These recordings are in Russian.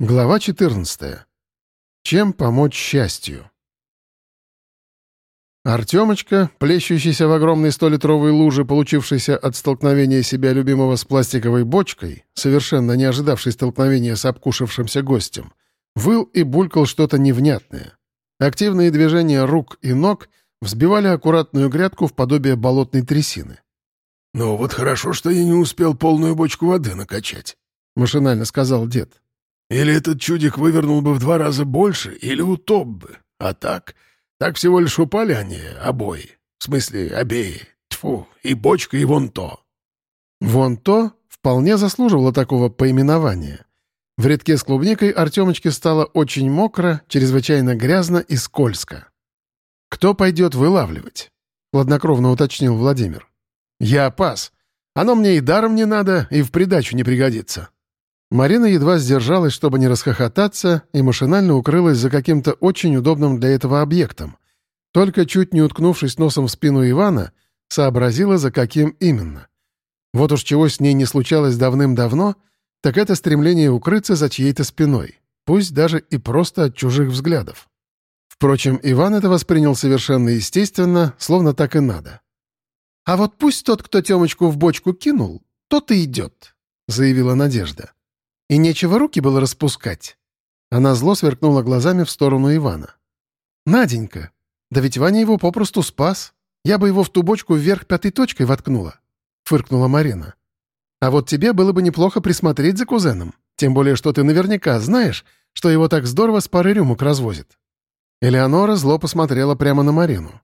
Глава 14. Чем помочь счастью? Артемочка, плещущийся в огромной столитровой луже, получившейся от столкновения себя любимого с пластиковой бочкой, совершенно не ожидавший столкновения с обкушавшимся гостем, выл и булькал что-то невнятное. Активные движения рук и ног взбивали аккуратную грядку в подобие болотной трясины. «Ну вот хорошо, что я не успел полную бочку воды накачать», — машинально сказал дед. Или этот чудик вывернул бы в два раза больше, или утоп бы. А так, так всего лишь упали они, обои. В смысле, обеи. Тьфу, и бочка, и вон то. Вон то вполне заслуживало такого поименования. В редке с клубникой Артемочке стало очень мокро, чрезвычайно грязно и скользко. «Кто пойдет вылавливать?» — хладнокровно уточнил Владимир. «Я пас. Оно мне и даром не надо, и в придачу не пригодится». Марина едва сдержалась, чтобы не расхохотаться, и машинально укрылась за каким-то очень удобным для этого объектом. Только чуть не уткнувшись носом в спину Ивана, сообразила, за каким именно. Вот уж чего с ней не случалось давным-давно, так это стремление укрыться за чьей-то спиной, пусть даже и просто от чужих взглядов. Впрочем, Иван это воспринял совершенно естественно, словно так и надо. «А вот пусть тот, кто Темочку в бочку кинул, тот и идет», — заявила Надежда. И нечего руки было распускать. Она зло сверкнула глазами в сторону Ивана. «Наденька, да ведь Ваня его попросту спас. Я бы его в ту бочку вверх пятой точкой воткнула», — фыркнула Марина. «А вот тебе было бы неплохо присмотреть за кузеном, тем более что ты наверняка знаешь, что его так здорово с пары рюмок развозит». Элеонора зло посмотрела прямо на Марину.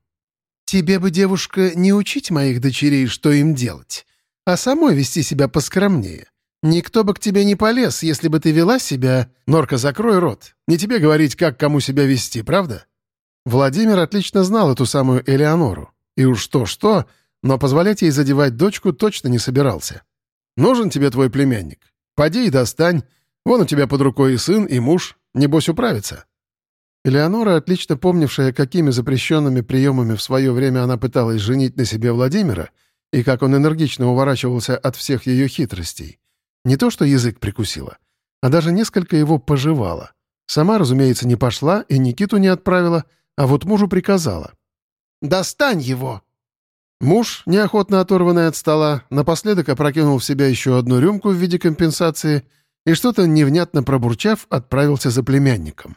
«Тебе бы, девушка, не учить моих дочерей, что им делать, а самой вести себя поскромнее. «Никто бы к тебе не полез, если бы ты вела себя...» «Норка, закрой рот. Не тебе говорить, как кому себя вести, правда?» Владимир отлично знал эту самую Элеонору. И уж что-что, но позволять ей задевать дочку точно не собирался. «Нужен тебе твой племянник? Поди и достань. Вон у тебя под рукой и сын, и муж. Небось управится». Элеонора, отлично помнившая, какими запрещенными приемами в свое время она пыталась женить на себе Владимира, и как он энергично уворачивался от всех ее хитростей, не то что язык прикусила, а даже несколько его пожевала. Сама, разумеется, не пошла и Никиту не отправила, а вот мужу приказала. «Достань его!» Муж, неохотно оторванный от стола, напоследок опрокинул в себя еще одну рюмку в виде компенсации и что-то невнятно пробурчав, отправился за племянником.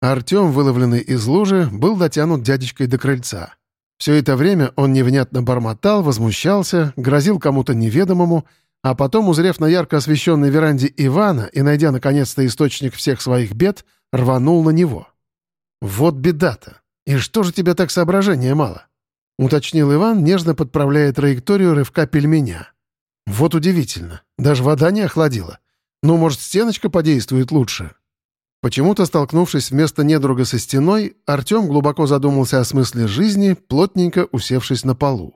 Артем, выловленный из лужи, был дотянут дядечкой до крыльца. Все это время он невнятно бормотал, возмущался, грозил кому-то неведомому, а потом, узрев на ярко освещенной веранде Ивана и найдя наконец-то источник всех своих бед, рванул на него. «Вот беда-то! И что же тебе так соображения мало?» — уточнил Иван, нежно подправляя траекторию рывка пельменя. «Вот удивительно. Даже вода не охладила. Ну, может, стеночка подействует лучше?» Почему-то, столкнувшись вместо недруга со стеной, Артем глубоко задумался о смысле жизни, плотненько усевшись на полу.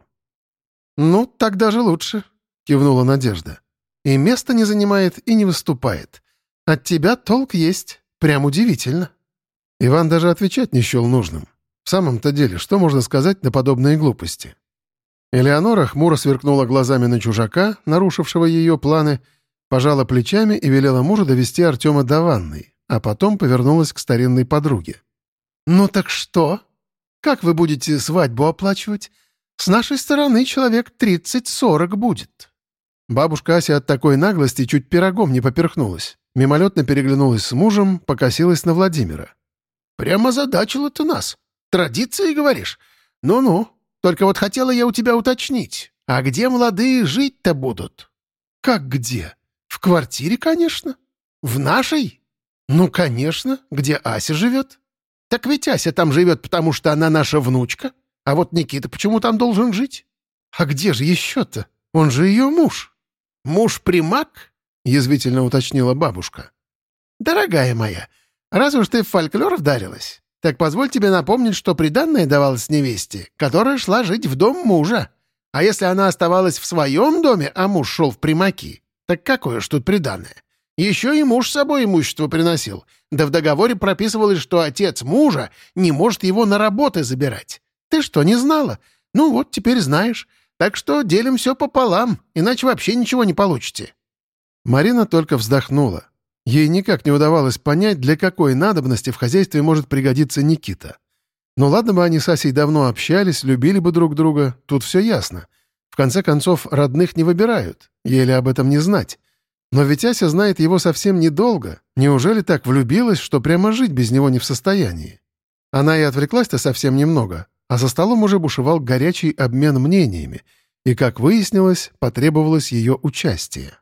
«Ну, так даже лучше», — кивнула Надежда. «И место не занимает, и не выступает. От тебя толк есть. Прям удивительно». Иван даже отвечать не счел нужным. В самом-то деле, что можно сказать на подобные глупости? Элеонора хмуро сверкнула глазами на чужака, нарушившего ее планы, пожала плечами и велела мужу довести Артема до ванной, а потом повернулась к старинной подруге. «Ну так что? Как вы будете свадьбу оплачивать? С нашей стороны человек тридцать-сорок будет». Бабушка Ася от такой наглости чуть пирогом не поперхнулась. Мимолетно переглянулась с мужем, покосилась на Владимира. «Прямо задачила ты нас. Традиции, говоришь? Ну-ну. Только вот хотела я у тебя уточнить. А где молодые жить-то будут?» «Как где? В квартире, конечно. В нашей?» «Ну, конечно. Где Ася живет?» «Так ведь Ася там живет, потому что она наша внучка. А вот Никита почему там должен жить?» «А где же еще-то? Он же ее муж». «Муж-примак?» — язвительно уточнила бабушка. «Дорогая моя, раз уж ты в фольклор вдарилась, так позволь тебе напомнить, что приданное давалось невесте, которая шла жить в дом мужа. А если она оставалась в своем доме, а муж шел в примаки, так какое ж тут приданное? Еще и муж с собой имущество приносил, да в договоре прописывалось, что отец мужа не может его на работы забирать. Ты что, не знала? Ну вот, теперь знаешь. Так что делим все пополам, иначе вообще ничего не получите». Марина только вздохнула. Ей никак не удавалось понять, для какой надобности в хозяйстве может пригодиться Никита. Ну ладно бы они с Асей давно общались, любили бы друг друга, тут все ясно. В конце концов, родных не выбирают, еле об этом не знать. Но ведь Ася знает его совсем недолго. Неужели так влюбилась, что прямо жить без него не в состоянии? Она и отвлеклась-то совсем немного, а за столом уже бушевал горячий обмен мнениями, и, как выяснилось, потребовалось ее участие.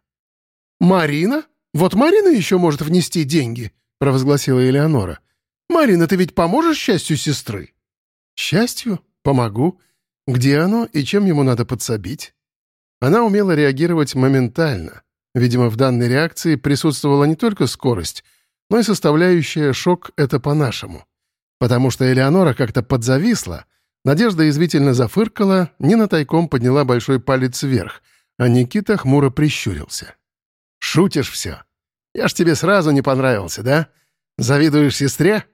«Марина? Вот Марина еще может внести деньги», — провозгласила Элеонора. «Марина, ты ведь поможешь счастью сестры?» «Счастью? Помогу. Где оно и чем ему надо подсобить?» Она умела реагировать моментально. Видимо, в данной реакции присутствовала не только скорость, но и составляющая шок «это по-нашему». Потому что Элеонора как-то подзависла, Надежда извительно зафыркала, Нина тайком подняла большой палец вверх, а Никита хмуро прищурился. «Шутишь все. Я ж тебе сразу не понравился, да? Завидуешь сестре?»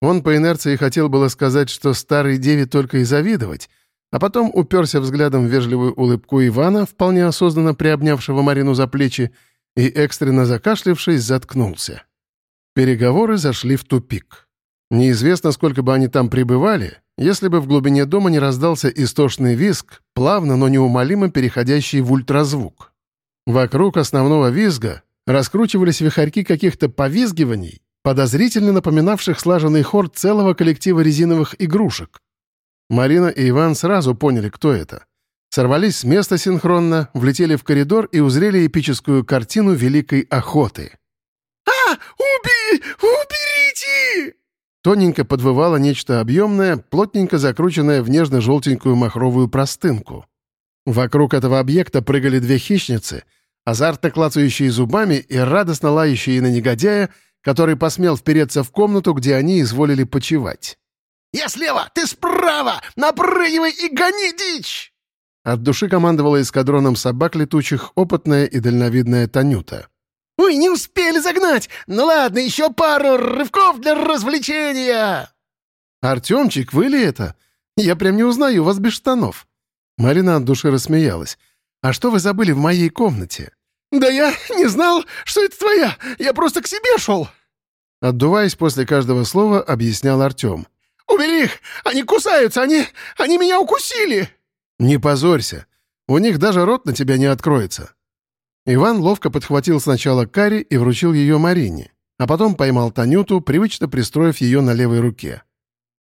Он по инерции хотел было сказать, что старой деве только и завидовать, а потом уперся взглядом в вежливую улыбку Ивана, вполне осознанно приобнявшего Марину за плечи, и, экстренно закашлявшись, заткнулся. Переговоры зашли в тупик. Неизвестно, сколько бы они там пребывали, если бы в глубине дома не раздался истошный визг, плавно, но неумолимо переходящий в ультразвук. Вокруг основного визга раскручивались вихарьки каких-то повизгиваний, подозрительно напоминавших слаженный хор целого коллектива резиновых игрушек. Марина и Иван сразу поняли, кто это. Сорвались с места синхронно, влетели в коридор и узрели эпическую картину Великой Охоты. «А! Уби! Уберите!» Тоненько подвывало нечто объемное, плотненько закрученное в нежно-желтенькую махровую простынку. Вокруг этого объекта прыгали две хищницы, азартно клацающие зубами и радостно лающие на негодяя, который посмел впереться в комнату, где они изволили почевать. «Я слева, ты справа! Напрыгивай и гони дичь!» От души командовала эскадроном собак летучих опытная и дальновидная Танюта. «Ой, не успели загнать! Ну ладно, еще пару рывков для развлечения!» «Артемчик, вы ли это? Я прям не узнаю вас без штанов». Марина от души рассмеялась. «А что вы забыли в моей комнате?» «Да я не знал, что это твоя! Я просто к себе шел!» Отдуваясь после каждого слова, объяснял Артем. «Убери их! Они кусаются! Они... они меня укусили!» «Не позорься! У них даже рот на тебя не откроется!» Иван ловко подхватил сначала Кари и вручил ее Марине, а потом поймал Танюту, привычно пристроив ее на левой руке.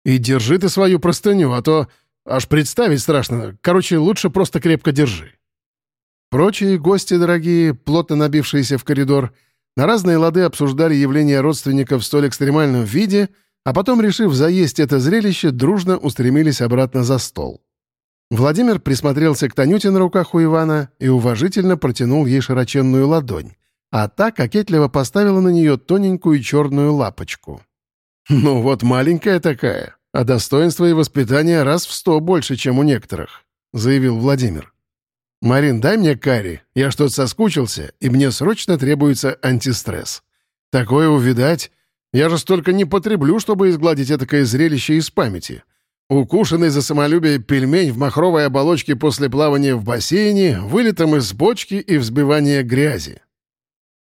«И держи ты свою простыню, а то аж представить страшно. Короче, лучше просто крепко держи». Прочие гости дорогие, плотно набившиеся в коридор, на разные лады обсуждали явление родственников в столь экстремальном виде, а потом, решив заесть это зрелище, дружно устремились обратно за стол. Владимир присмотрелся к Танюте на руках у Ивана и уважительно протянул ей широченную ладонь, а та кокетливо поставила на нее тоненькую черную лапочку. «Ну вот маленькая такая, а достоинство и воспитание раз в сто больше, чем у некоторых», — заявил Владимир. «Марин, дай мне карри, я что-то соскучился, и мне срочно требуется антистресс. Такое увидать, я же столько не потреблю, чтобы изгладить этакое зрелище из памяти. Укушенный за самолюбие пельмень в махровой оболочке после плавания в бассейне, вылетом из бочки и взбивания грязи.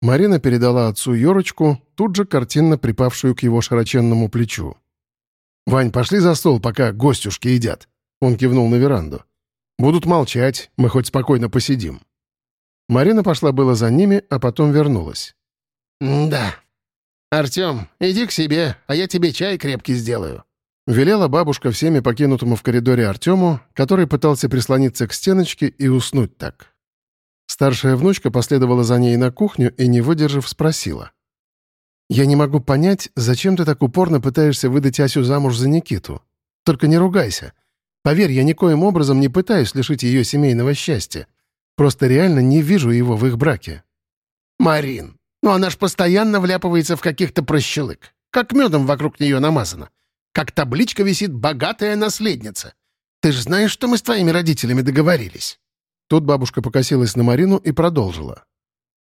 Марина передала отцу Ёрочку, тут же картинно припавшую к его широченному плечу. «Вань, пошли за стол, пока гостюшки едят», — он кивнул на веранду. «Будут молчать, мы хоть спокойно посидим». Марина пошла было за ними, а потом вернулась. «Да. Артем, иди к себе, а я тебе чай крепкий сделаю», Велела бабушка всеми покинутому в коридоре Артему, который пытался прислониться к стеночке и уснуть так. Старшая внучка последовала за ней на кухню и, не выдержав, спросила. «Я не могу понять, зачем ты так упорно пытаешься выдать Асю замуж за Никиту? Только не ругайся. Поверь, я никоим образом не пытаюсь лишить ее семейного счастья. Просто реально не вижу его в их браке». «Марин, ну она ж постоянно вляпывается в каких-то прощелык. Как медом вокруг нее намазано как табличка висит «Богатая наследница». Ты же знаешь, что мы с твоими родителями договорились». Тут бабушка покосилась на Марину и продолжила.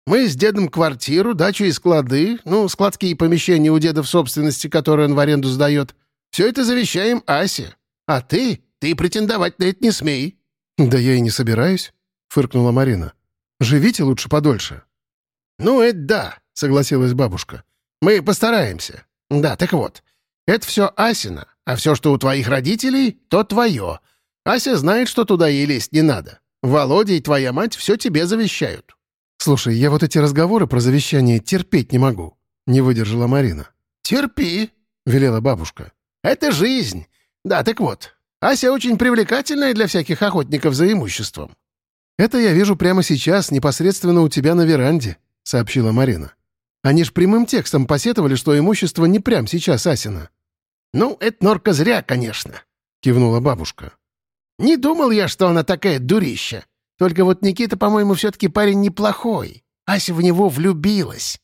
«Мы с дедом квартиру, дачу и склады, ну, складские помещения у деда в собственности, которые он в аренду сдает, все это завещаем Асе. А ты, ты претендовать на это не смей». «Да я и не собираюсь», — фыркнула Марина. «Живите лучше подольше». «Ну, это да. согласилась бабушка. «Мы постараемся. Да, так вот. Это все Асина, а все, что у твоих родителей, то твое. Ася знает, что туда ей лезть не надо. Володя и твоя мать все тебе завещают». «Слушай, я вот эти разговоры про завещание терпеть не могу», — не выдержала Марина. «Терпи», — велела бабушка. «Это жизнь. Да, так вот. Ася очень привлекательная для всяких охотников за имуществом». «Это я вижу прямо сейчас, непосредственно у тебя на веранде», — сообщила Марина. «Они ж прямым текстом посетовали, что имущество не прямо сейчас Асина». «Ну, это норка зря, конечно», — кивнула бабушка. «Не думал я, что она такая дурища. Только вот Никита, по-моему, все-таки парень неплохой. Ася в него влюбилась».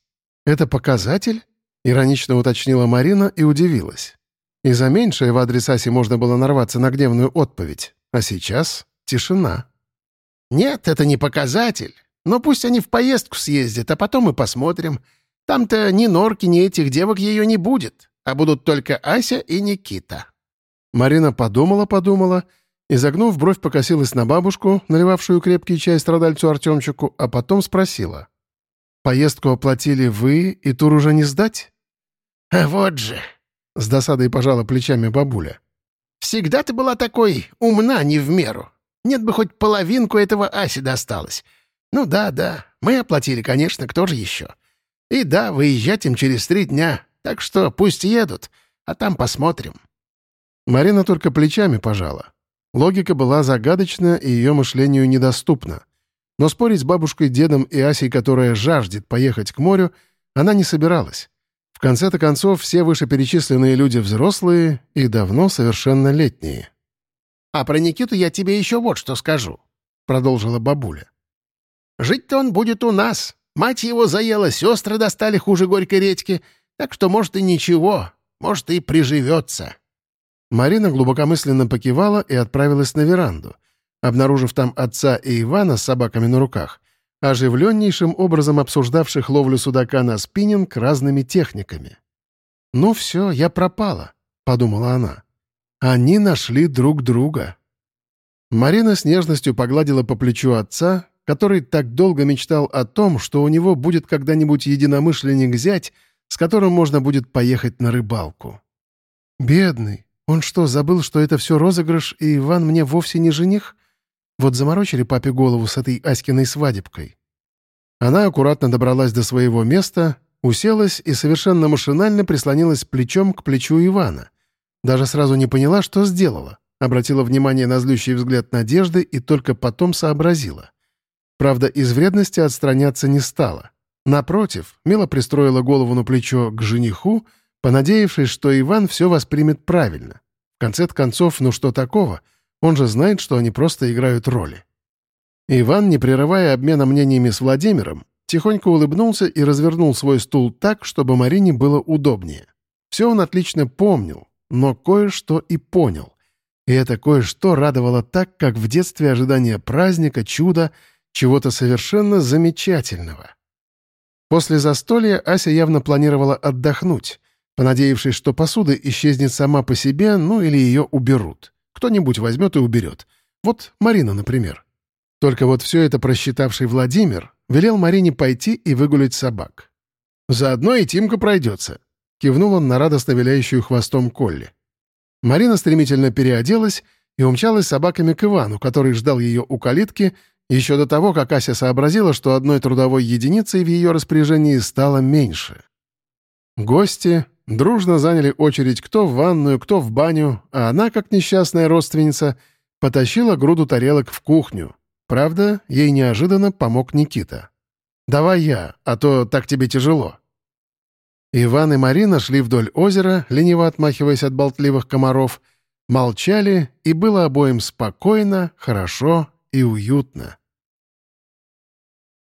«Это показатель?» — иронично уточнила Марина и удивилась. И за меньшее в адрес Аси можно было нарваться на гневную отповедь. А сейчас тишина. «Нет, это не показатель. Но пусть они в поездку съездят, а потом мы посмотрим. Там-то ни норки, ни этих девок ее не будет а будут только Ася и Никита». Марина подумала-подумала и, загнув бровь, покосилась на бабушку, наливавшую крепкий чай страдальцу Артемчику, а потом спросила. «Поездку оплатили вы, и тур уже не сдать?» «А вот же!» — с досадой пожала плечами бабуля. «Всегда ты была такой умна не в меру. Нет бы хоть половинку этого Аси досталось. Ну да, да, мы оплатили, конечно, кто же еще. И да, выезжать им через три дня, так что пусть едут, а там посмотрим». Марина только плечами пожала. Логика была загадочна и ее мышлению недоступна. Но спорить с бабушкой, дедом и Асей, которая жаждет поехать к морю, она не собиралась. В конце-то концов, все вышеперечисленные люди взрослые и давно совершеннолетние. «А про Никиту я тебе еще вот что скажу», — продолжила бабуля. «Жить-то он будет у нас. Мать его заела, сестры достали хуже горькой редьки, так что, может, и ничего, может, и приживется». Марина глубокомысленно покивала и отправилась на веранду, обнаружив там отца и Ивана с собаками на руках, оживленнейшим образом обсуждавших ловлю судака на спиннинг разными техниками. «Ну все, я пропала», — подумала она. «Они нашли друг друга». Марина с нежностью погладила по плечу отца, который так долго мечтал о том, что у него будет когда-нибудь единомышленник-зять, с которым можно будет поехать на рыбалку. «Бедный! Он что, забыл, что это все розыгрыш, и Иван мне вовсе не жених? Вот заморочили папе голову с этой Аськиной свадебкой». Она аккуратно добралась до своего места, уселась и совершенно машинально прислонилась плечом к плечу Ивана. Даже сразу не поняла, что сделала. Обратила внимание на злющий взгляд Надежды и только потом сообразила. Правда, из вредности отстраняться не стала. Напротив, мило пристроила голову на плечо к жениху, понадеявшись, что Иван все воспримет правильно. В конце концов, ну что такого? Он же знает, что они просто играют роли. Иван, не прерывая обмена мнениями с Владимиром, тихонько улыбнулся и развернул свой стул так, чтобы Марине было удобнее. Все он отлично помнил, но кое-что и понял. И это кое-что радовало так, как в детстве ожидание праздника, чуда, чего-то совершенно замечательного. После застолья Ася явно планировала отдохнуть, понадеявшись, что посуда исчезнет сама по себе, ну или ее уберут. Кто-нибудь возьмет и уберет. Вот Марина, например. Только вот все это просчитавший Владимир велел Марине пойти и выгулять собак. «Заодно и Тимка пройдется», — кивнул он на радостно виляющую хвостом Колли. Марина стремительно переоделась и умчалась собаками к Ивану, который ждал ее у калитки еще до того, как Ася сообразила, что одной трудовой единицей в ее распоряжении стало меньше. Гости дружно заняли очередь кто в ванную, кто в баню, а она, как несчастная родственница, потащила груду тарелок в кухню. Правда, ей неожиданно помог Никита. «Давай я, а то так тебе тяжело». Иван и Марина шли вдоль озера, лениво отмахиваясь от болтливых комаров, молчали, и было обоим спокойно, хорошо и уютно.